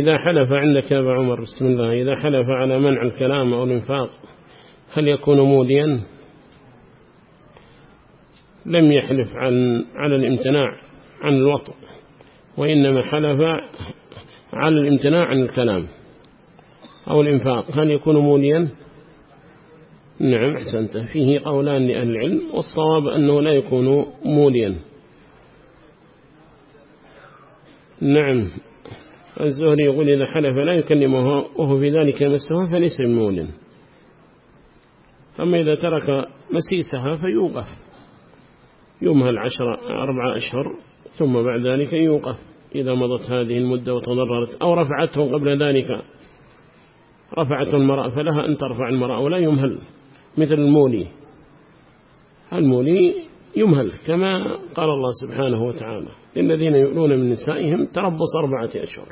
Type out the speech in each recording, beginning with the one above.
إذا حلف عندك يا أبا عمر بسم الله إذا حلف على منع الكلام أو الإنفاق هل يكون موليا لم يحلف عن على الامتناع عن الوطء وإنما حلف على الامتناع عن الكلام أو الإنفاق. هل يكون موليا نعم أحسنت. فيه قولان لأهل العلم والصواب أنه لا يكون موليا نعم. الزهري يقول إذا حلف لا يكلمه وهو في ذلك يمسه فليس موليا أما إذا ترك مسيسها فيوقف. يمهل عشر أربع أشهر ثم بعد ذلك يوقف. إذا مضت هذه المدة وتضررت أو رفعته قبل ذلك. رفعته المرأة فلها أن ترفع المرأة ولا يمهل مثل المولي. المولي يمهل كما قال الله سبحانه وتعالى. الذين يؤلون من نسائهم تربص أربعة أشهر.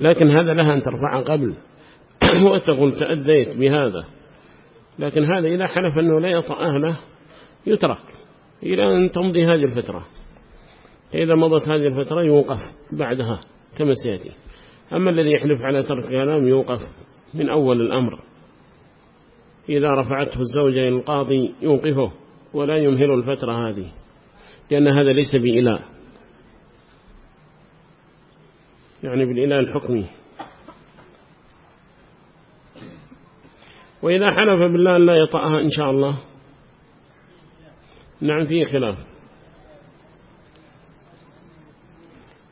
لكن هذا لها أن ترفع قبل. وتقول تأديت بهذا. لكن هذا إذا حلف أنه لا يطأ أهله يترك إلى أن تمضي هذه الفترة. إذا مضت هذه الفترة يوقف بعدها كما سيأتي. أما الذي يحلف على ترك كلام يوقف من أول الأمر. إذا رفعته الزوجة القاضي يوقفه ولا يمهل الفترة هذه لأن هذا ليس بإله يعني بالإله الحكمي. وإذا حلف بالله لا يطأها إن شاء الله. نعم فيه خلاف.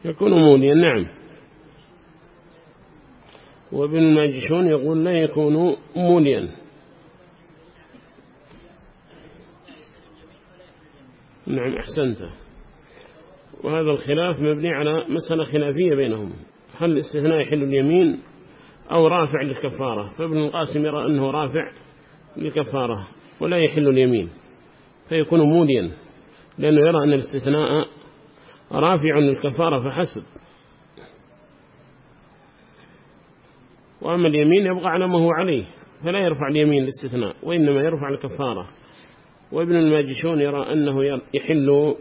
يكون موليا نعم. وابن الماجشون يقول لا يكون موليا. نعم أحسنت. وهذا الخلاف مبني على مسألة خلافية بينهم. هل الاستثناء يحل اليمين أو رافع للكفارة؟ فابن القاسم يرى أنه رافع للكفارة ولا يحل اليمين فيكون موليا لأنه يرى أن الاستثناء رافع للكفارة فحسب. وأما اليمين يبقى على ما هو عليه فلا يرفع اليمين للاستثناء وإنما يرفع الكفارة وابن الماجشون يرى أنه يحل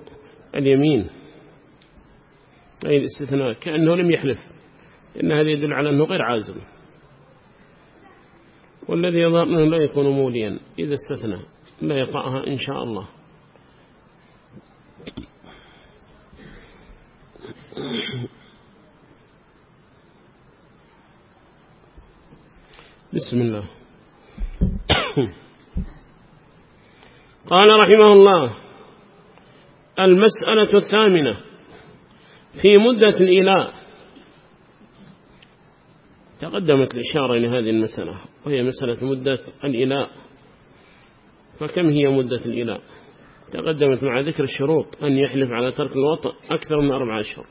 اليمين. أي الاستثناء كأنه لم يحلف. إن هذا يدل على أنه غير عازم. والذي يظهر لا يكون موليا. إذا استثنى لا يطأها إن شاء الله. بسم الله. قال رحمه الله المسألة الثامنة. في مدة الإله تقدمت الإشارة إلى هذه المسألة وهي مسألة مدة الإله فكم هي مدة الإله تقدمت مع ذكر الشروط أن يحلف على ترك الوطء أكثر من أربع أشهر.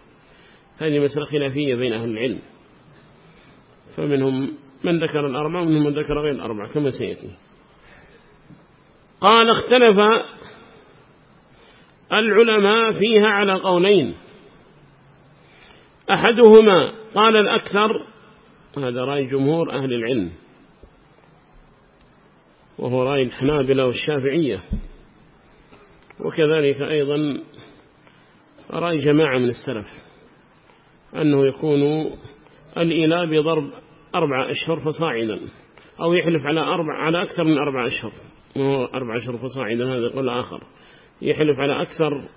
هذه مسألة خلافية بين أهل العلم. فمنهم من ذكر الأربع ومنهم من ذكر غير الأربع كما سيأتي. قال اختلف العلماء فيها على قولين. أحدهما قال الأكثر هذا رأي جمهور أهل العلم وهو رأي الحنابلة والشافعية وكذلك أيضا رأي جماعة من السلف أنه يكون الإله بضرب أربع أشهر فصاعدا أو يحلف على أربع على أكثر من أربع أشهر مو أربع أشهر فصاعدا هذا يقول آخر يحلف على أكثر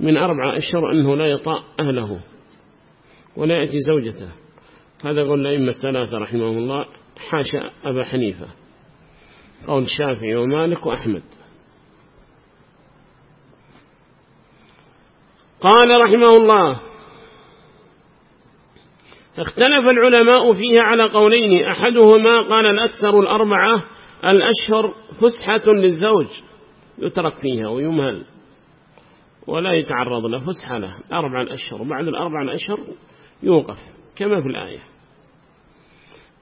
من أربع أشهر أنه لا يطاء أهله. ولا يأتي زوجته. هذا يقول الأئمة الثلاثة رحمه الله حاشا أبا حنيفة قول الشافعي ومالك وأحمد. قال رحمه الله اختلف العلماء فيها على قولين أحدهما قال الأكثر الأربعة الأشهر فسحة للزوج يترك فيها ويمهل ولا يتعرض له فسحة له أربع الأشهر وبعد الأربع الأشهر يوقف كما في الآية.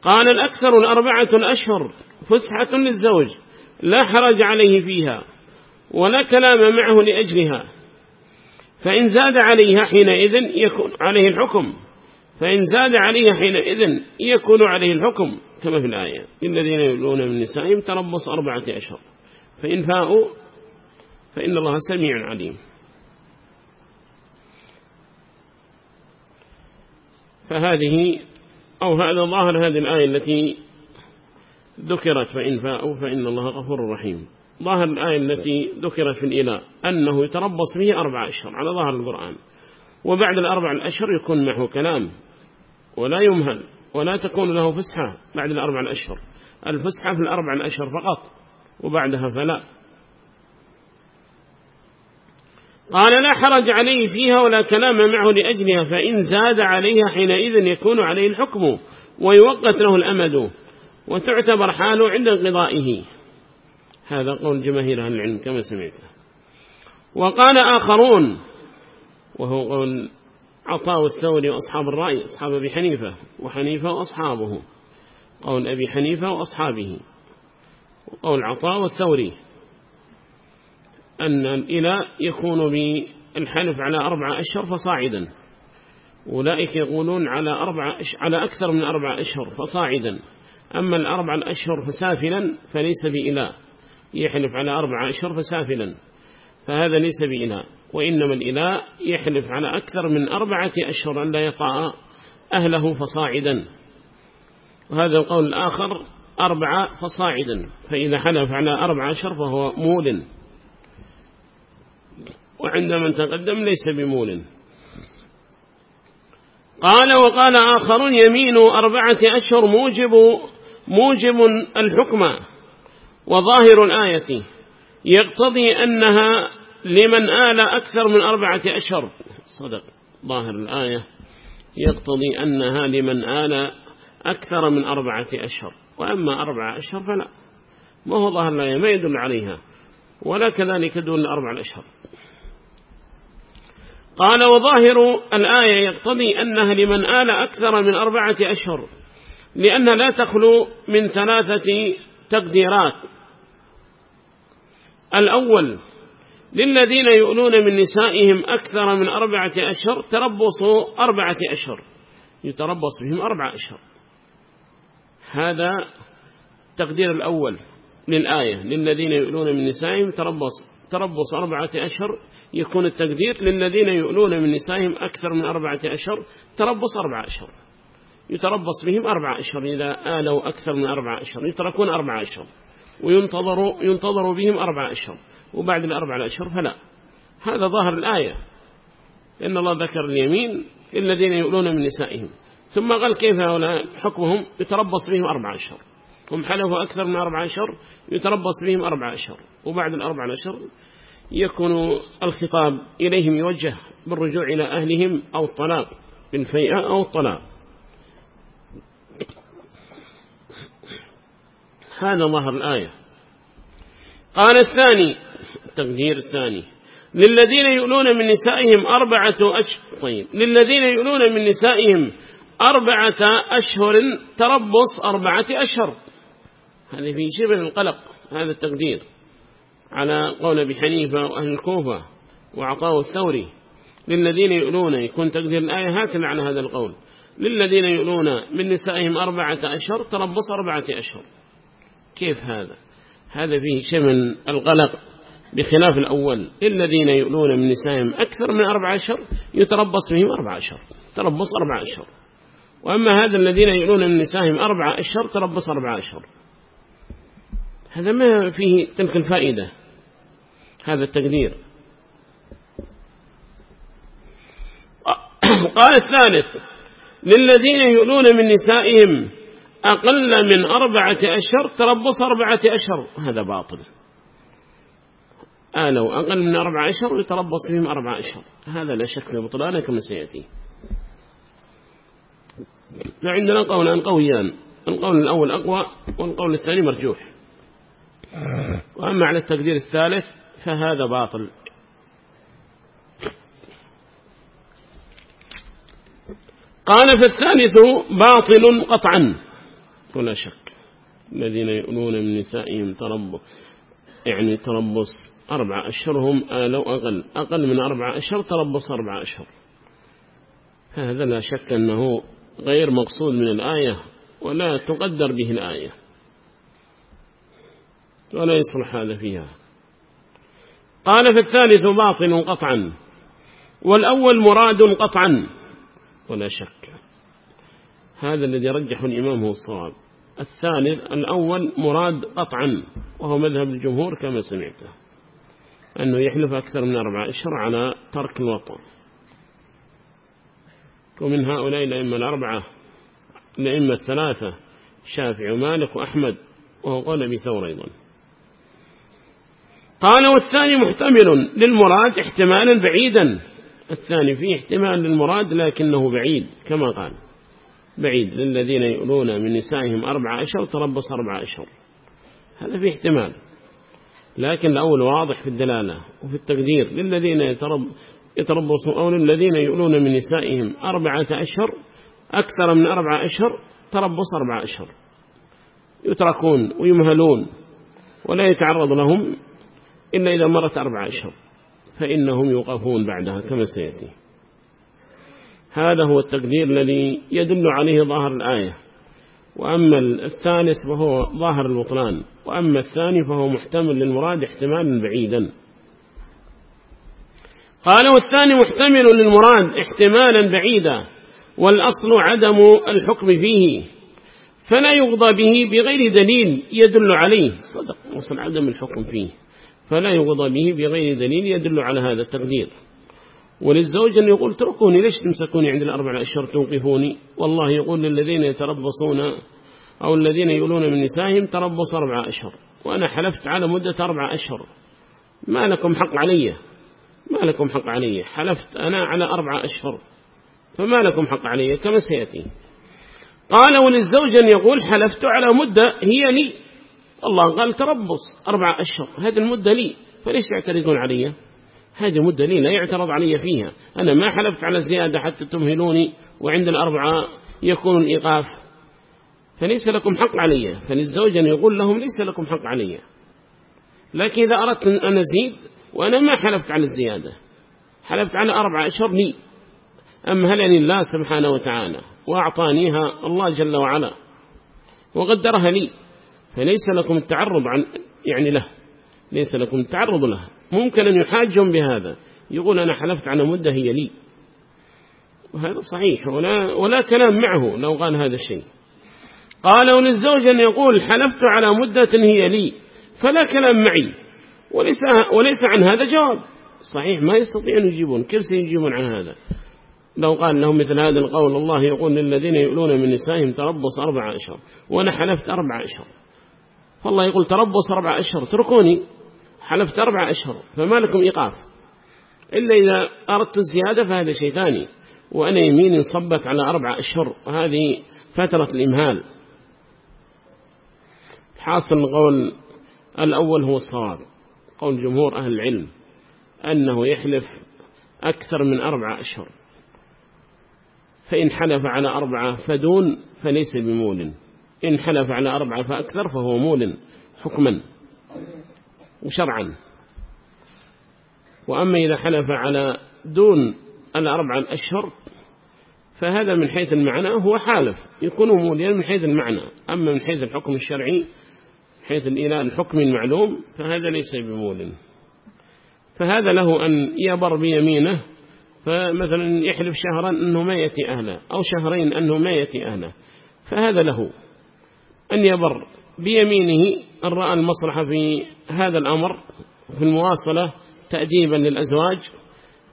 قال الأكثر الأربعة الأشهر فسحة للزوج لا حرج عليه فيها ولا كلام معه لأجلها. فإن زاد عليها حينئذ يكون عليه الحكم. فإن زاد عليها حينئذ يكون عليه الحكم كما في الآية. الذين يولون من نسائهم تربص أربعة أشهر. فإن فاءوا فإن الله سميع عليم. فهذه أو هذا ظاهر هذه الآية التي ذكرت فإن فاءوا فإن الله غفور رحيم. ظاهر الآية التي ذكرت في الإله أنه يتربص به أربع أشهر على ظاهر القرآن وبعد الأربع الأشهر يكون معه كلام ولا يمهل ولا تكون له فسحة بعد الأربع الأشهر. الفسحة في الأربع الأشهر فقط وبعدها فلا. قال لا حرج عليه فيها ولا كلام معه لأجلها فإن زاد عليها حينئذ يكون عليه الحكم ويوقت له الأمد وتعتبر حاله عند انقضائه. هذا قول جماهير أهل العلم كما سمعت. وقال آخرون وهو قول عطاء الثوري وأصحاب الرأي أصحاب أبي حنيفة وحنيفة وأصحابه. قول أبي حنيفة وأصحابه. وقول عطاء والثوري أن الإله يكون بالحلف على أربع أشهر فصاعدا. أولئك يقولون على, أربع على أكثر من أربع أشهر فصاعدا. أما الأربع الأشهر فسافلا فليس بإله يحلف على أربع أشهر فسافلا. فهذا ليس بإله وإنما الإله يحلف على أكثر من أربعة أشهر أن لا يطاع أهله فصاعدا. وهذا القول الآخر أربعة فصاعدا. فإذا حلف على أربع أشهر فهو مول. وعند من تقدم ليس بمول. قال وقال آخرون يمين أربعة أشهر موجب موجب الحكم وظاهر الآية. يقتضي أنها لمن آل أكثر من أربعة أشهر. صدق ظاهر الآية. يقتضي أنها لمن آل أكثر من أربعة أشهر. وأما أربعة أشهر فلا. ما هو ظاهر الآية؟ ما يدل عليها. ولا كذلك دون أربع الأشهر. قال وظاهر الآية يقتضي أنها لمن آل أكثر من أربعة أشهر لأن لا تخلو من ثلاثة تقديرات. الأول للذين يؤلون من نسائهم أكثر من أربعة أشهر تربصوا أربعة أشهر يتربص بهم أربعة أشهر. هذا تقدير الأول للآية للذين يؤلون من نسائهم تربص تربص أربعة أشهر يكون التقدير للذين يؤلون من نسائهم أكثر من أربعة أشهر تربص أربعة أشهر. يتربص بهم أربعة أشهر إذا آلوا أكثر من أربعة أشهر يتركون أربعة أشهر. وينتظر ينتظر بهم أربعة أشهر. وبعد الأربعة أشهر فلا. هذا ظاهر الآية. إن الله ذكر اليمين الذين يؤلون من نسائهم. ثم قال كيف هؤلاء حكمهم؟ يتربص بهم أربعة أشهر. هم حلفوا أكثر من أربعة أشهر يتربص بهم أربعة أشهر وبعد الأربعة أشهر يكون الخطاب إليهم يوجه بالرجوع إلى أهلهم أو الطلاق بالفيئة أو الطلاق. هذا ظهر الآية. قال الثاني التقدير الثاني للذين يؤلون من نسائهم أربعة أشهر طيب للذين يؤلون من نسائهم أربعة أشهر تربص أربعة أشهر. هذه في شبه القلق هذا التقدير على قول أبي حنيفة وأهل الكوفة وعطاء الثوري للذين يؤلون يكون تقدير الآية هكذا على هذا القول للذين يؤلون من نسائهم أربعة أشهر تربص أربعة أشهر. كيف هذا؟ هذا فيه شيء من القلق بخلاف الأول الذين يؤلون من نسائهم أكثر من أربعة أشهر يتربص بهم أربعة أشهر تربص أربعة أشهر. وأما هذا الذين يؤلون من نسائهم أربعة أشهر تربص أربعة أشهر. هذا ما فيه تلك الفائدة هذا التقدير. قال الثالث للذين يؤلون من نسائهم أقل من أربعة أشهر تربص أربعة أشهر. هذا باطل. آلوا أقل من أربعة أشهر يتربص بهم أربعة أشهر. هذا لا شك في بطلانه كما سيأتي. فعندنا قولان قويان القول الأول أقوى والقول الثاني مرجوح. وأما على التقدير الثالث فهذا باطل. قال فالثالث باطل قطعا. ولا شك. الذين يؤلون من نسائهم تربص يعني تربص أربع أشهر هم آلوا أقل أقل من أربع أشهر تربص أربع أشهر. هذا لا شك أنه غير مقصود من الآية ولا تقدر به الآية. ولا يصلح هذا فيها. قال في الثالث باطل قطعا والأول مراد قطعا ولا شك. هذا الذي رجحه الإمام هو الصواب. الثالث الأول مراد قطعا وهو مذهب الجمهور كما سمعته أنه يحلف أكثر من أربعة أشهر على ترك الوطن. ومن هؤلاء الأئمة الأربعة الأئمة الثلاثة شافع ومالك وأحمد وهو قال أبي ثور أيضا. قال والثاني محتمل للمراد احتمالا بعيدا. الثاني فيه احتمال للمراد لكنه بعيد كما قال. بعيد للذين يؤلون من نسائهم أربع أشهر تربص أربع أشهر. هذا فيه احتمال. لكن الأول واضح في الدلالة وفي التقدير. للذين يتربصوا أو للذين يؤلون من نسائهم أربعة أشهر أكثر من أربعة أشهر تربص أربعة أشهر. يتركون ويمهلون ولا يتعرض لهم إلا إذا مرت أربعة أشهر فإنهم يوقفون بعدها كما سيأتي. هذا هو التقدير الذي يدل عليه ظاهر الآية. وأما الثالث فهو ظاهر البطلان وأما الثاني فهو محتمل للمراد احتمالا بعيدا. قال والثاني محتمل للمراد احتمالا بعيدا والأصل عدم الحكم فيه فلا يغضى به بغير دليل يدل عليه. صدق وصل عدم الحكم فيه. فلا يغضى به بغير دليل يدل على هذا التقدير. وللزوج أن يقول تركوني ليش تمسكوني عند الأربع أشهر توقفوني. والله يقول للذين يتربصون أو الذين يقولون من نسائهم تربص أربع أشهر وأنا حلفت على مدة أربع أشهر. ما لكم حق علي ما لكم حق علي. حلفت أنا على أربع أشهر فما لكم حق علي كما سيأتي. قال وللزوج أن يقول حلفت على مدة هي لي. الله قال تربص أربع أشهر هذه المدة لي فليس يعترضون علي. هذه مدة لي لا يعترض علي فيها. أنا ما حلفت على زيادة حتى تمهلوني وعند الأربعة يكون الإيقاف. فليس لكم حق علي. فللزوج أن يقول لهم ليس لكم حق علي. لكن إذا أردت أن أزيد وأنا ما حلفت على الزيادة. حلفت على أربعة أشهر لي. أمهلني الله سبحانه وتعالى وأعطانيها الله جل وعلا وقدرها لي. فليس لكم التعرض عن يعني له ليس لكم التعرض له. ممكن أن يحاجهم بهذا. يقول أنا حلفت على مدة هي لي. وهذا صحيح. ولا, ولا كلام معه لو قال هذا الشيء. قال وللزوج أن يقول حلفت على مدة هي لي فلا كلام معي. وليس, وليس عن هذا جواب. صحيح. ما يستطيع أن يجيبون. كيف سيجيبون عن هذا؟ لو قال لهم مثل هذا القول الله يقول للذين يؤلون من نسائهم تربص أربع أشهر. وأنا حلفت أربع أشهر. فالله يقول تربص أربع أشهر تركوني حلفت أربع أشهر فما لكم إيقاف. إلا إذا أردت الزيادة فهذا شيء ثاني. وأنا يمين صبت على أربع أشهر هذه فترة الإمهال. حاصل القول الأول هو الصواب. قول جمهور أهل العلم أنه يحلف أكثر من أربع أشهر. فإن حلف على أربعة فدون فليس بمول إن حلف على أربعة فأكثر فهو مول حكما وشرعا. وأما إذا حلف على دون الأربعة الأشهر فهذا من حيث المعنى هو حالف. يكون موليا من حيث المعنى. أما من حيث الحكم الشرعي حيث الإله الحكم المعلوم فهذا ليس بمول. فهذا له أن يبر بيمينه فمثلا يحلف شهرا أنه ما يأتي أهله أو شهرين أنه ما يأتي أهله فهذا له. أن يبر بيمينه أن رأى المصلحة في هذا الأمر في المواصلة تأديبا للأزواج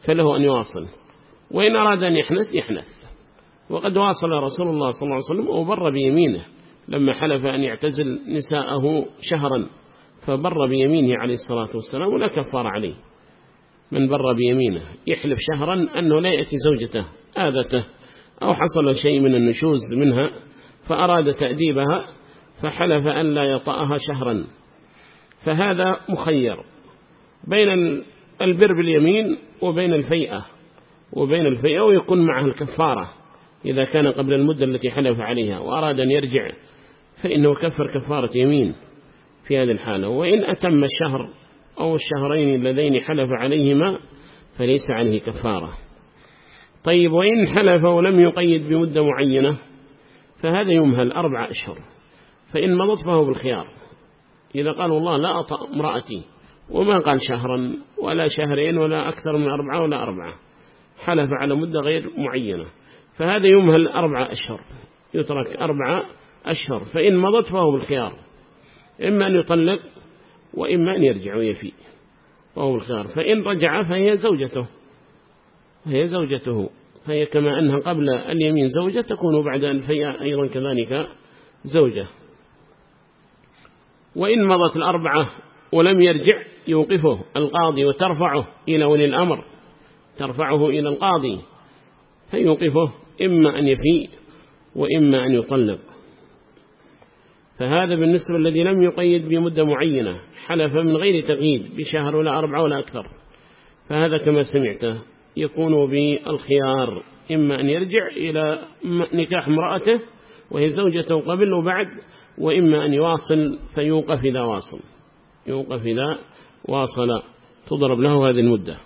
فله أن يواصل. وإن أراد أن يحنث يحنث. وقد واصل رسول الله صلى الله عليه وسلم وبر بيمينه. لما حلف أن يعتزل نساءه شهرا فبر بيمينه عليه الصلاة والسلام ولا كفار عليه. من بر بيمينه يحلف شهرا أنه لا يأتي زوجته آذته أو حصل شيء من النشوز منها فأراد تأديبها فحلف أن لا يطأها شهرا. فهذا مخير بين البر باليمين وبين الفيئة وبين الفيئة ويكون معها الكفارة. إذا كان قبل المدة التي حلف عليها وأراد أن يرجع فإنه كفر كفارة يمين في هذه الحالة. وإن أتم الشهر أو الشهرين اللذين حلف عليهما فليس عليه كفارة. طيب وإن حلف ولم يقيد بمدة معينة فهذا يمهل أربع أشهر. فإن مضت فهو بالخيار. إذا قال الله لا أطأ امرأتي وما قال شهرا ولا شهرين ولا أكثر من أربعة ولا أربعة. حلف على مدة غير معينة. فهذا يمهل أربعة أشهر. يترك أربعة أشهر. فإن مضت فهو بالخيار. إما أن يطلق وإما أن يرجع ويفي. وهو الخيار فإن رجع فهي زوجته. هي زوجته. فهي كما أنها قبل اليمين زوجة تكون بعد الفيء أيضا كذلك زوجة. وإن مضت الأربعة ولم يرجع يوقفه القاضي وترفعه إلى ولي الأمر. ترفعه إلى القاضي فيوقفه إما أن يفي وإما أن يطلق. فهذا بالنسبة الذي لم يقيد بمدة معينة حلف من غير تقييد بشهر ولا أربعة ولا أكثر. فهذا كما سمعته يكون بالخيار إما أن يرجع إلى نكاح امرأته وهي زوجته قبل وبعد وإما أن يواصل فيوقف إذا واصل. يوقف إذا واصل تضرب له هذه المدة.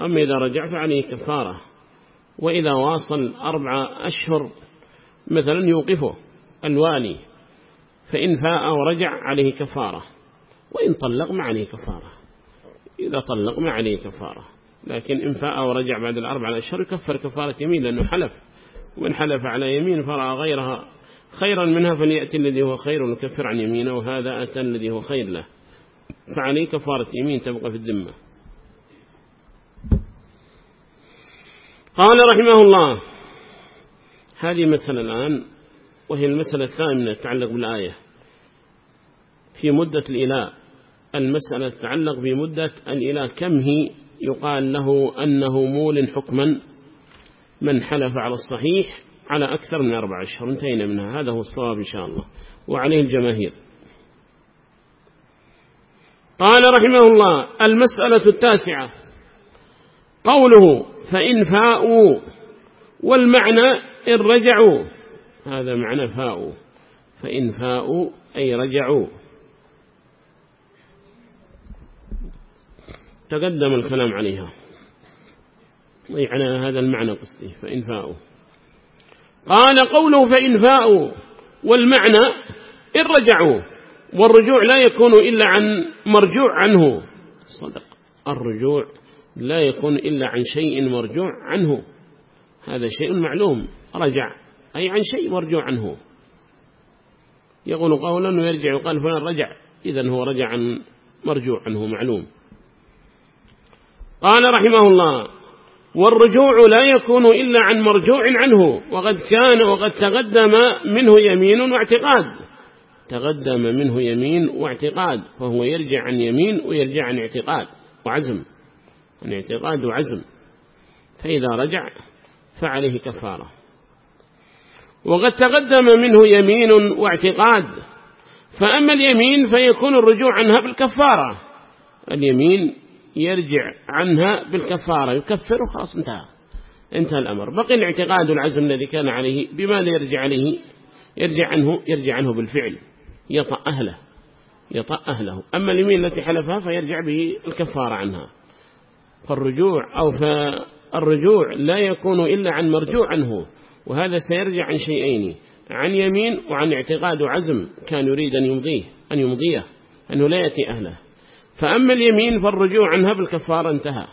أما إذا رجع فعليه كفارة وإذا واصل أربعة أشهر مثلا يوقفه الوالي فإن فاء ورجع عليه كفارة. وإن طلق ما عليه كفارة. إذا طلق ما عليه كفارة. لكن إن فاء ورجع بعد الأربعة أشهر يكفر كفارة يمين لأنه حلف. ومن حلف على يمين فرأى غيرها خيرا منها فليأتي الذي هو خير ونكفر عن يمينه وهذا أتى الذي هو خير له. فعليه كفارة يمين تبقى في الذمة. قال رحمه الله هذه مسألة الآن وهي المسألة الثامنة تتعلق بالآية. في مدة الإله المسألة تتعلق بمدة الإله. كم هي؟ يقال له أنه مول حكما من حلف على الصحيح على أكثر من أربع أشهر. انتهينا منها. هذا هو الصواب إن شاء الله. وعليه الجماهير. قال رحمه الله المسألة التاسعة. قوله فإن فاءوا والمعنى إن رجعوا. هذا معنى فاءوا. فإن فاءوا أي رجعوا. تقدم الكلام عليها. يعني هذا المعنى قصدي فإن فاءوا قال قوله فإن فاءوا والمعنى إن رجعوا والرجوع لا يكون إلا عن مرجوع عنه. صدق. الرجوع لا يكون إلا عن شيء مرجوع عنه. هذا شيء معلوم. رجع أي عن شيء مرجوع عنه. يقول قولا ويرجع يقال فلان رجع. إذا هو رجع عن مرجوع عنه معلوم. قال رحمه الله والرجوع لا يكون إلا عن مرجوع عنه. وقد كان وقد تقدم منه يمين واعتقاد. تقدم منه يمين واعتقاد. فهو يرجع عن يمين ويرجع عن اعتقاد وعزم. عن اعتقاد وعزم. فإذا رجع فعليه كفارة. وقد تقدم منه يمين واعتقاد. فأما اليمين فيكون الرجوع عنها بالكفارة. اليمين يرجع عنها بالكفارة يكفر خلاص انتهى انتهى الأمر. بقي الاعتقاد والعزم الذي كان عليه بماذا يرجع عليه يرجع عنه يرجع عنه بالفعل يطأ أهله يطأ أهله. أما اليمين التي حلفها فيرجع به الكفارة عنها. فالرجوع أو فالرجوع لا يكون إلا عن مرجوع عنه وهذا سيرجع عن شيئين عن يمين وعن اعتقاد وعزم كان يريد أن يمضيه أن يمضيه أنه لا يأتي أهله. فأما اليمين فالرجوع عنها بالكفارة انتهى.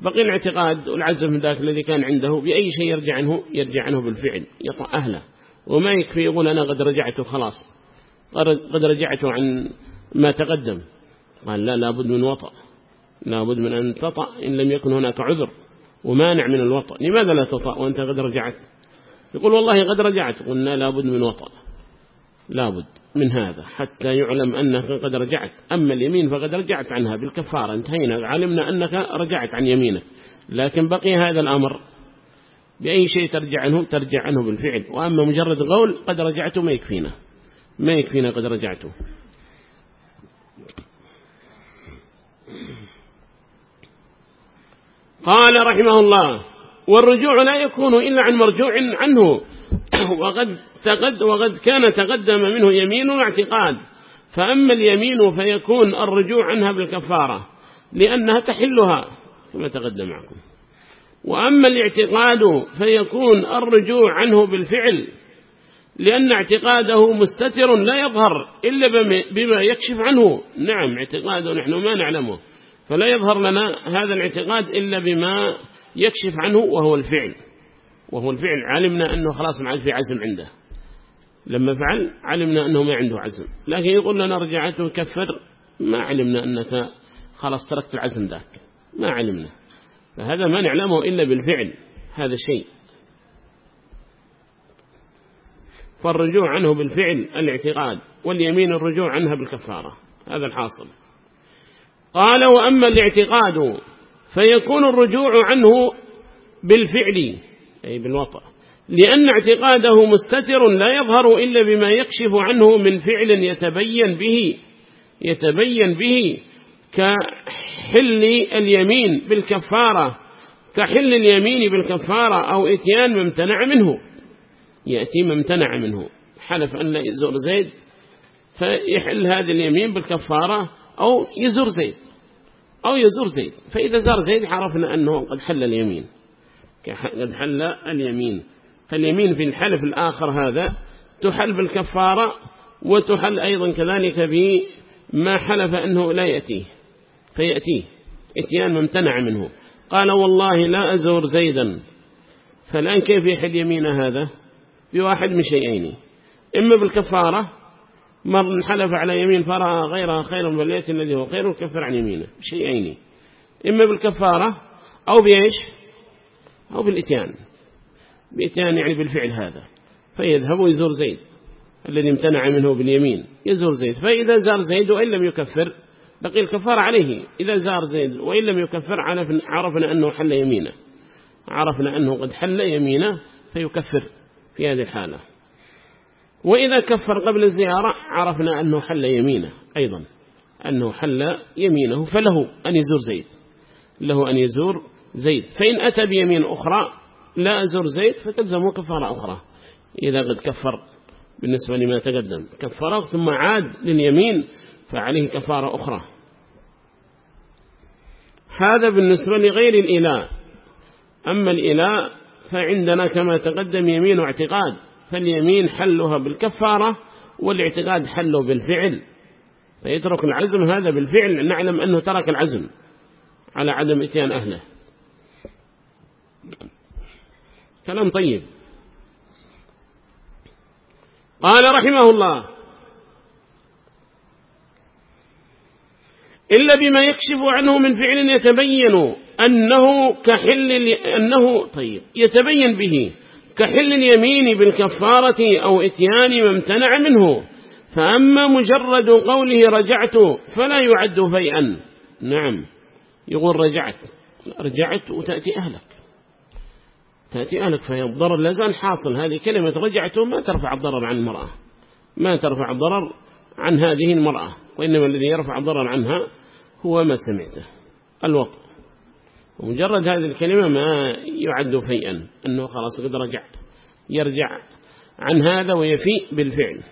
بقي الاعتقاد والعزم ذاك الذي كان عنده بأي شيء يرجع عنه يرجع عنه بالفعل يطع أهله. وما يكفي يقول أنا قد رجعت خلاص. قد رجعت عن ما تقدم. قال لا لابد من وطأ. لابد من أن تطأ إن لم يكن هناك عذر ومانع من الوطأ. لماذا لا تطأ وأنت قد رجعت؟ يقول والله قد رجعت. قلنا لابد من وطأ. لابد من هذا حتى يعلم أنك قد رجعت. أما اليمين فقد رجعت عنها بالكفارة. انتهينا. علمنا أنك رجعت عن يمينك. لكن بقي هذا الأمر. بأي شيء ترجع عنه؟ ترجع عنه بالفعل. وأما مجرد قول قد رجعت ما يكفينا. ما يكفينا قد رجعت قال رحمه الله والرجوع لا يكون إلا عن مرجوع عنه. وقد, تقد وقد كان تقدم منه يمين واعتقاد فأما اليمين فيكون الرجوع عنها بالكفارة لأنها تحلها كما تقدم معكم. وأما الاعتقاد فيكون الرجوع عنه بالفعل لأن اعتقاده مستتر لا يظهر إلا بما يكشف عنه. نعم اعتقاده نحن ما نعلمه. فلا يظهر لنا هذا الاعتقاد إلا بما يكشف عنه وهو الفعل. وهو الفعل علمنا أنه خلاص عاد في عزم عنده. لما فعل علمنا أنه ما عنده عزم. لكن يقول لنا رجعته كفر ما علمنا أنك خلاص تركت العزم ذاك. ما علمنا. فهذا ما نعلمه إلا بالفعل هذا شيء. فالرجوع عنه بالفعل الاعتقاد واليمين الرجوع عنها بالكفارة. هذا الحاصل. قال وأما الاعتقاد فيكون الرجوع عنه بالفعل. أي بالوطأ. لأن اعتقاده مستتر لا يظهر إلا بما يكشف عنه من فعل يتبين به يتبين به كحل اليمين بالكفارة كحل اليمين بالكفارة أو إتيان ما امتنع منه. يأتي ما امتنع منه. حلف أن لا يزور زيد فيحل هذه اليمين بالكفارة أو يزور زيد أو يزور زيد. فإذا زار زيد عرفنا أنه قد حل اليمين. قد حل اليمين فاليمين في الحلف الآخر هذا تحل بالكفارة وتحل أيضا كذلك بما حلف أنه لا يأتيه فيأتيه إتيان ممتنع منه. قال والله لا أزور زيدا. فالآن كيف يحل يمين هذا؟ بواحد من شيئين. إما بالكفارة مر حلف على يمين فرأى غيرها خيرا فليأتي الذي هو خير وكفر عن يمينه. شيئين. إما بالكفارة أو بإيش؟ أو بالإتيان. بإتيان يعني بالفعل هذا. فيذهب ويزور زيد. الذي امتنع منه باليمين يزور زيد. فإذا زار زيد وإن لم يكفر بقي الكفار عليه. إذا زار زيد وإن لم يكفر عرفنا أنه حل يمينه. عرفنا أنه قد حل يمينه فيكفر في هذه الحالة. وإذا كفر قبل الزيارة عرفنا أنه حل يمينه أيضا. أنه حل يمينه فله أن يزور زيد. له أن يزور زيد. فإن أتى بيمين أخرى لا أزور زيد فتلزمه كفارة أخرى. إذا قد كفر بالنسبة لما تقدم. كفر ثم عاد لليمين فعليه كفارة أخرى. هذا بالنسبة لغير الإله. أما الإله فعندنا كما تقدم يمين واعتقاد. فاليمين حلها بالكفارة والاعتقاد حله بالفعل. فيترك العزم هذا بالفعل. نعلم أنه ترك العزم على عدم إتيان أهله. كلام طيب. قال رحمه الله إلا بما يكشف عنه من فعل يتبين أنه كحل أنه طيب يتبين به كحل اليمين بالكفارة أو إتيان ما امتنع منه. فأما مجرد قوله رجعت فلا يعد فيئا نعم يقول رجعت رجعت وتأتي أهلك. تأتي أهلك فهي الضرر لازال حاصل. هذه كلمة رجعت ما ترفع الضرر عن المرأة. ما ترفع الضرر عن هذه المرأة وإنما الذي يرفع الضرر عنها هو ما سمعته. الوقت. ومجرد هذه الكلمة ما يعد فيئا. أنه خلاص قد رجع. يرجع عن هذا ويفيء بالفعل.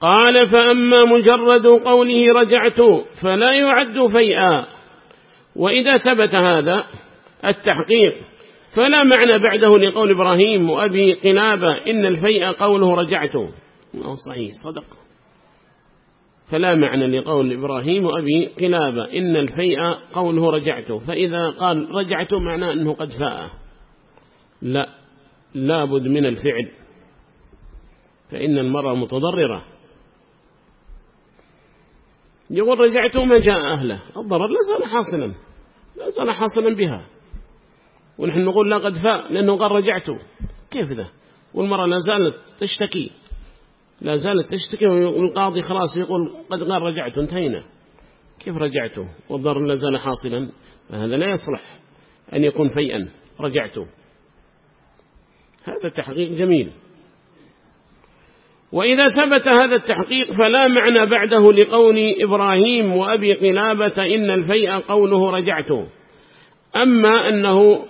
قال فأما مجرد قوله رجعت فلا يعد فيئا. وإذا ثبت هذا التحقيق فلا معنى بعده لقول إبراهيم وأبي قنابة إن الفيء قوله رجعت صحيح صدق. فلا معنى لقول إبراهيم وأبي قلابة إن الفيء قوله رجعت فإذا قال رجعت معنى أنه قد فاء. لا لابد من الفعل. فإن المرأة متضررة. يقول رجعت ما جاء أهله. الضرر لا زال حاصلا لا زال حاصلا بها. ونحن نقول لا قد فاء لأنه قال رجعت. كيف ذا؟ والمرأة لا زالت تشتكي. لا زالت تشتكي والقاضي خلاص يقول قد قال رجعت انتهينا. كيف رجعت؟ والضرر لا زال حاصلا. فهذا لا يصلح أن يكون فيئا. رجعت. هذا تحقيق جميل. وإذا ثبت هذا التحقيق فلا معنى بعده لقول إبراهيم وأبي قلابة إن الفيء قوله رجعت أما أنه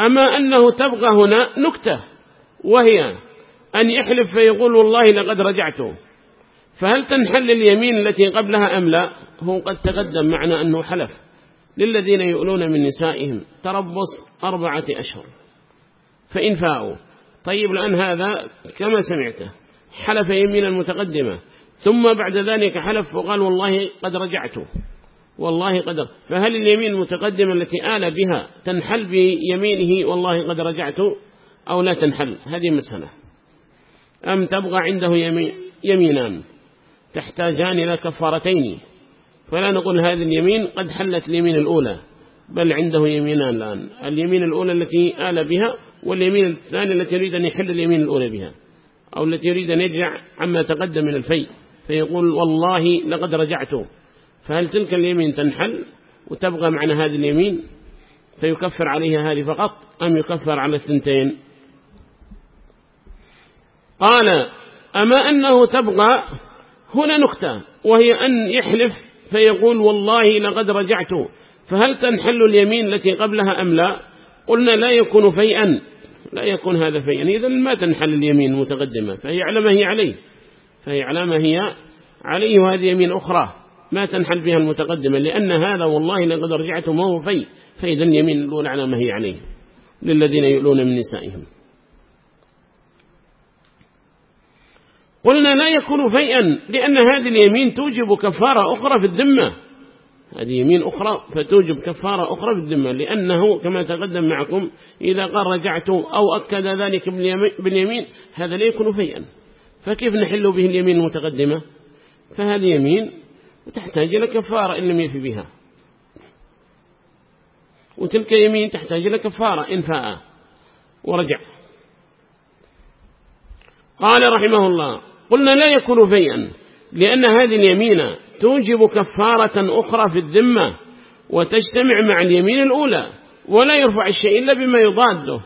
أما أنه تبقى هنا نكتة وهي أن يحلف فيقول والله لقد رجعت فهل تنحل اليمين التي قبلها أم لا؟ هو قد تقدم معنا أنه حلف. للذين يؤلون من نسائهم تربص أربعة أشهر. فإن فاءوا. طيب الآن هذا كما سمعته حلف يمين المتقدمة. ثم بعد ذلك حلف وقال والله قد رجعت. والله قدر فهل اليمين المتقدمة التي آل بها تنحل بيمينه والله قد رجعت أو لا تنحل؟ هذه مسألة. أم تبغى عنده يمينان تحتاجان إلى كفارتين؟ فلا نقول هذه اليمين قد حلت اليمين الأولى. بل عنده يمينان الآن. اليمين الأولى التي آل بها واليمين الثانية التي يريد أن يحل اليمين الأولى بها أو التي يريد أن يرجع عما تقدم من الفي. فيقول والله لقد رجعت. فهل تلك اليمين تنحل وتبغى معنا هذه اليمين؟ فيكفر عليها هذه فقط أم يكفر على الثنتين؟ قال أما أنه تبغى هنا نكتة وهي أن يحلف فيقول والله لقد رجعت. فهل تنحل اليمين التي قبلها أم لا؟ قلنا لا يكون فيئا. لا يكون هذا فيئا. إذا ما تنحل اليمين المتقدمة فهي على ما هي عليه. فهي على ما هي عليه. وهذه يمين أخرى ما تنحل بها المتقدمة لأن هذا والله لقد رجعت ما هو في فإذا اليمين الأولى على ما هي عليه للذين يؤلون من نسائهم. قلنا لا يكون فيئا لأن هذه اليمين توجب كفارة أخرى في الذمة. هذه يمين أخرى فتوجب كفارة أخرى في الذمة لأنه كما تقدم معكم إذا قال رجعت أو أكد ذلك باليمين هذا لا يكون فيئا. فكيف نحل به اليمين المتقدمة؟ فهذه يمين تحتاج إلى كفارة إن لم يفي بها. وتلك يمين تحتاج إلى كفارة إن فاء ورجع. قال رحمه الله قلنا لا يكون فيئا. لأن هذه اليمين توجب كفارة أخرى في الذمة وتجتمع مع اليمين الأولى ولا يرفع الشيء إلا بما يضاده.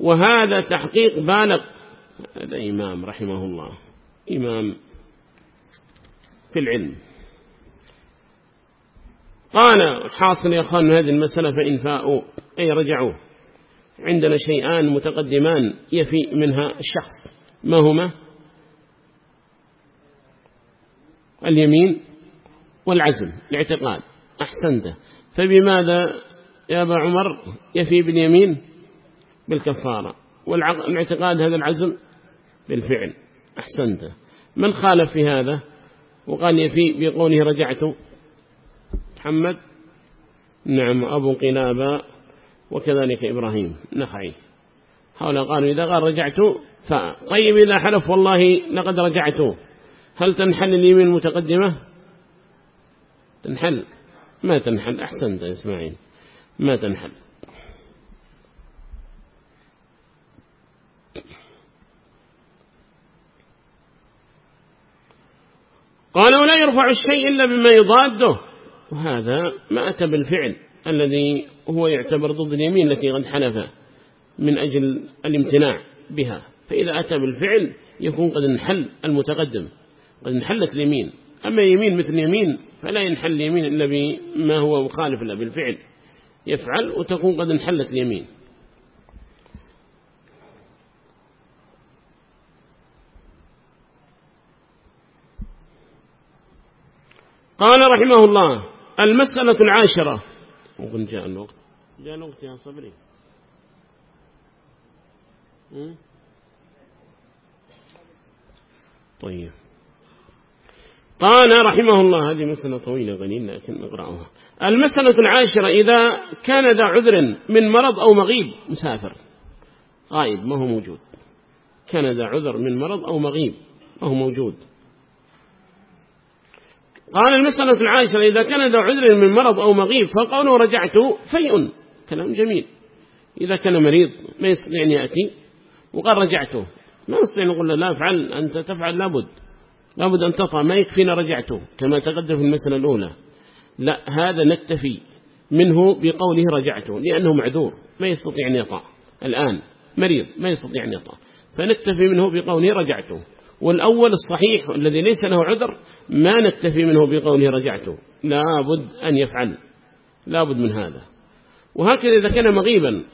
وهذا تحقيق بالغ. هذا إمام رحمه الله. إمام في العلم. قال حاصل يا أخوان هذه المسألة فإن فاءوا أي رجعوا. عندنا شيئان متقدمان يفي منها الشخص. ما هما؟ اليمين والعزم الاعتقاد أحسنت فبماذا يا أبا عمر يفي باليمين؟ بالكفارة. والاعتقاد هذا العزم بالفعل أحسنت من خالف في هذا؟ وقال يفي بقوله رجعت. محمد؟ نعم أبو قلابة وكذلك إبراهيم نخعي. هؤلاء قالوا إذا قال رجعت طيب إذا حلف والله لقد رجعت. هل تنحل اليمين المتقدمة تنحل. ما تنحل. أحسنت إسماعيل. ما تنحل. قالوا لا يرفع الشيء إلا بما يضاده. وهذا ما أتى بالفعل الذي هو يعتبر ضد اليمين التي قد حلف من أجل الامتناع بها. فإذا أتى بالفعل يكون قد انحل المتقدم. قد انحلت اليمين. أما يمين مثل يمين فلا ينحل اليمين إلا بما هو مخالف له بالفعل. يفعل وتكون قد انحلت اليمين. قال رحمه الله المسألة العاشرة. وقل جاء الوقت. جاء الوقت يا صبري. طيب. قال رحمه الله هذه مسألة طويلة قليل لكن نقرأها. المسألة العاشرة إذا كان ذا عذر من مرض أو مغيب مسافر. غائب ما هو موجود. كان ذا عذر من مرض أو مغيب ما هو موجود. قال المسألة العاشرة إذا كان ذا عذر من مرض أو مغيب فقوله رجعت فيء كلام جميل. إذا كان مريض ما يستطيع أن يأتي وقال رجعته. ما نستطيع نقول له لا أفعل أنت تفعل لابد. لابد أن تطع ما يكفينا رجعته كما تقدم في المسألة الأولى. لا هذا نكتفي منه بقوله رجعته لأنه معذور ما يستطيع أن يطع الآن مريض ما يستطيع أن يطع فنكتفي منه بقوله رجعته والأول الصحيح الذي ليس له عذر ما نكتفي منه بقوله رجعته لابد أن يفعل. لابد من هذا. وهكذا إذا كان مغيبا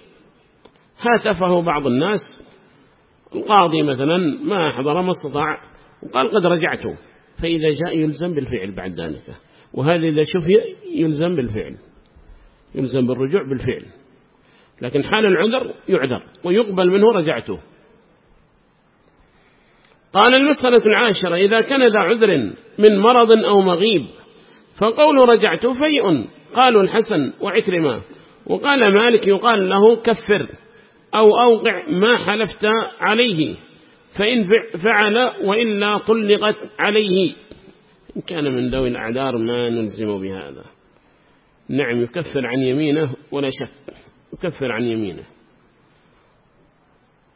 هاتفه بعض الناس القاضي مثلا ما حضر ما استطاع وقال قد رجعت فإذا جاء يلزم بالفعل بعد ذلك. وهذا إذا شفي يلزم بالفعل. يلزم بالرجوع بالفعل. لكن حال العذر يعذر ويقبل منه رجعته. قال المسألة العاشرة إذا كان ذا عذر من مرض أو مغيب فقول رجعت فيء. قالوا الحسن وعكرمة. وقال مالك يقال له كفر أو أوقع ما حلفت عليه. فإن فعل وإلا طلقت عليه. إن كان من ذوي الأعذار ما نلزم بهذا. نعم يكفر عن يمينه ولا شك. يكفر عن يمينه.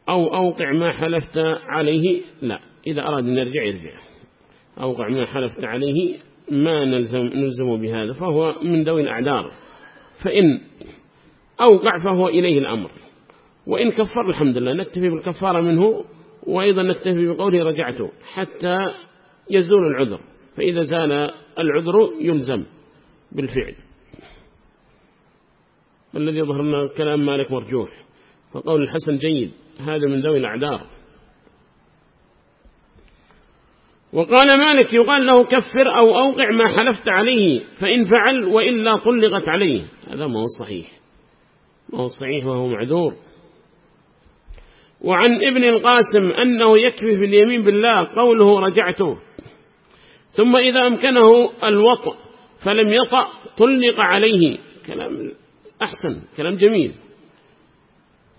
أو أوقع ما حلفت عليه لا. إذا أراد أن يرجع يرجع. أوقع ما حلفت عليه ما نلزم, نلزم بهذا فهو من ذوي الأعذار. فإن أوقع فهو إليه الأمر. وإن كفر الحمد لله نكتفي بالكفارة منه وأيضا نكتفي بقوله رجعته حتى يزول العذر فإذا زال العذر يلزم بالفعل. الذي يظهر لنا كلام مالك مرجوح. فقول الحسن جيد هذا من ذوي الأعذار. وقال مالك يقال له كفر أو أوقع ما حلفت عليه فإن فعل وإلا طلقت عليه. هذا ما هو صحيح. ما هو صحيح وهو معذور. وعن ابن القاسم أنه يكفي في اليمين بالله قوله رجعته. ثم إذا أمكنه الوطء فلم يطأ طلق عليه. كلام أحسن كلام جميل.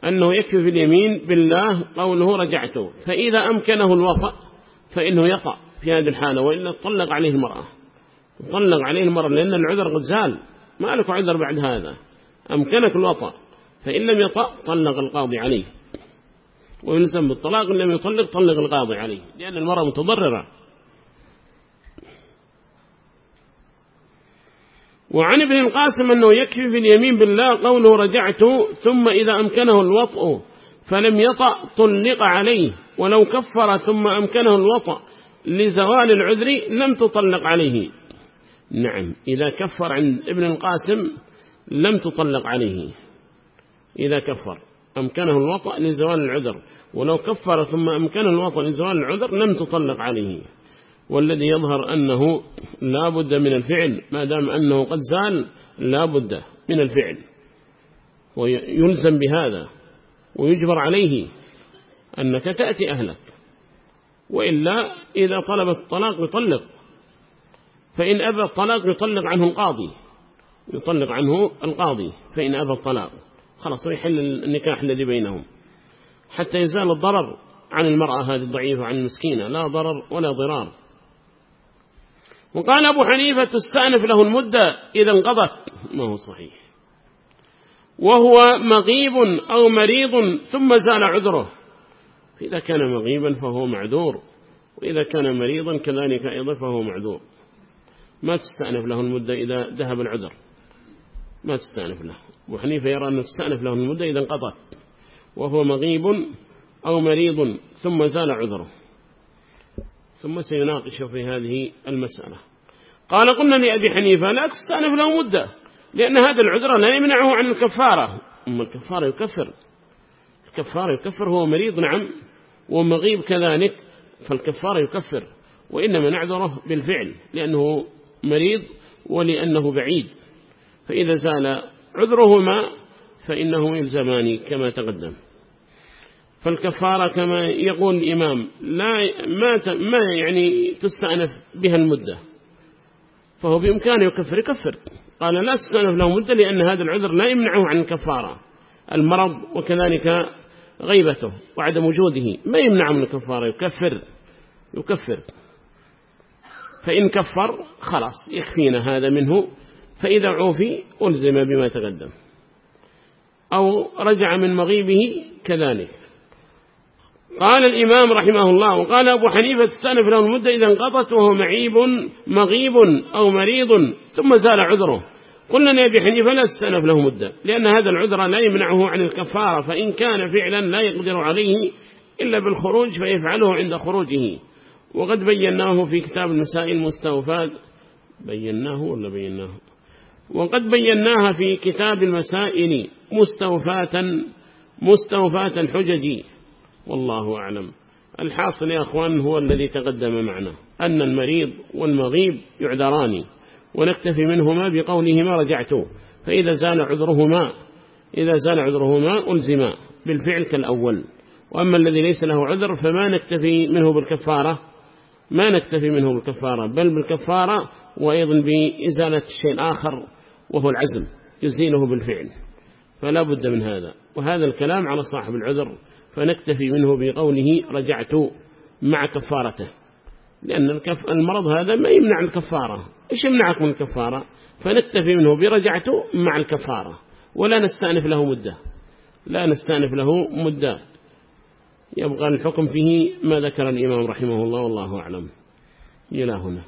أنه يكفي في اليمين بالله قوله رجعته. فإذا أمكنه الوطأ فإنه يطأ في هذه الحالة وإلا طلق عليه المرأة. طلق عليه المرأة لأن العذر قد زال. ما لك عذر بعد هذا. أمكنك الوطأ فإن لم يطأ طلق القاضي عليه. ويلزم بالطلاق إن لم يطلق طلق القاضي عليه لأن المرأة متضررة. وعن ابن القاسم أنه يكفي في اليمين بالله قوله رجعت ثم إذا أمكنه الوطء فلم يطأ طلق عليه ولو كفر ثم أمكنه الوطأ لزوال العذر لم تطلق عليه. نعم إذا كفر عند ابن القاسم لم تطلق عليه. إذا كفر. أمكنه الوطأ لزوال العذر ولو كفر ثم أمكنه الوطأ لزوال العذر لم تطلق عليه. والذي يظهر أنه لا بد من الفعل ما دام أنه قد زال لا بد من الفعل. ويلزم بهذا ويجبر عليه أنك تأتي أهلك. وإلا إذا طلب الطلاق يطلق. فإن أبى الطلاق يطلق عنه القاضي يطلق عنه القاضي فإن أبى الطلاق. خلاص ويحل النكاح الذي بينهم. حتى يزال الضرر عن المرأة هذه الضعيفة عن المسكينة لا ضرر ولا ضرار. وقال أبو حنيفة تستأنف له المدة إذا انقضت. ما هو صحيح. وهو مغيب أو مريض ثم زال عذره. إذا كان مغيبا فهو معذور وإذا كان مريضا كذلك أيضا فهو معذور. ما تستأنف له المدة إذا ذهب العذر. ما تستأنف له. أبو حنيفة يرى أنه تستأنف له المدة إذا انقضت وهو مغيب أو مريض ثم زال عذره. ثم سيناقش في هذه المسألة. قال قلنا لأبي حنيفة لا تستأنف له مدة لأن هذا العذر لا يمنعه عن الكفارة. أما الكفارة يكفر. الكفارة يكفر هو مريض نعم ومغيب كذلك فالكفارة يكفر. وإنما نعذره بالفعل لأنه مريض ولأنه بعيد. فإذا زال عذرهما فإنه يلزمان كما تقدم. فالكفارة كما يقول الإمام لا ما ما يعني تستأنف بها المدة فهو بإمكانه يكفر يكفر. قال لا تستأنف له مدة لأن هذا العذر لا يمنعه عن الكفارة المرض وكذلك غيبته وعدم وجوده. ما يمنع من الكفارة يكفر يكفر. فإن كفر خلاص يكفينا هذا منه. فإذا عوفي ألزم بما تقدم. أو رجع من مغيبه كذلك. قال الإمام رحمه الله وقال أبو حنيفة تستأنف له المدة إذا انقضت وهو معيب مغيب أو مريض ثم زال عذره. قلنا لأبي حنيفة لا تستأنف له مدة لأن هذا العذر لا يمنعه عن الكفارة فإن كان فعلا لا يقدر عليه إلا بالخروج فيفعله عند خروجه. وقد بيناه في كتاب المسائل المستوفات بيناه ولا بيناه؟ وقد بيناها في كتاب المسائل مستوفاتا مستوفاتا الحجج. والله أعلم. الحاصل يا أخوان هو الذي تقدم معنا. أن المريض والمغيب يعذران ونكتفي منهما بقولهما رجعت. فإذا زال عذرهما إذا زال عذرهما ألزما بالفعل كالأول. وأما الذي ليس له عذر فما نكتفي منه بالكفارة. ما نكتفي منه بالكفارة بل بالكفارة وأيضا بإزالة شيء آخر وهو العزم يزيله بالفعل. فلا بد من هذا. وهذا الكلام على صاحب العذر فنكتفي منه بقوله رجعت مع كفارته. لأن المرض هذا ما يمنع الكفارة. إيش يمنعك من الكفارة فنكتفي منه برجعت مع الكفارة. ولا نستأنف له مدة. لا نستأنف له مدة. يبقى الحكم فيه ما ذكر الإمام رحمه الله والله أعلم. إلى هنا.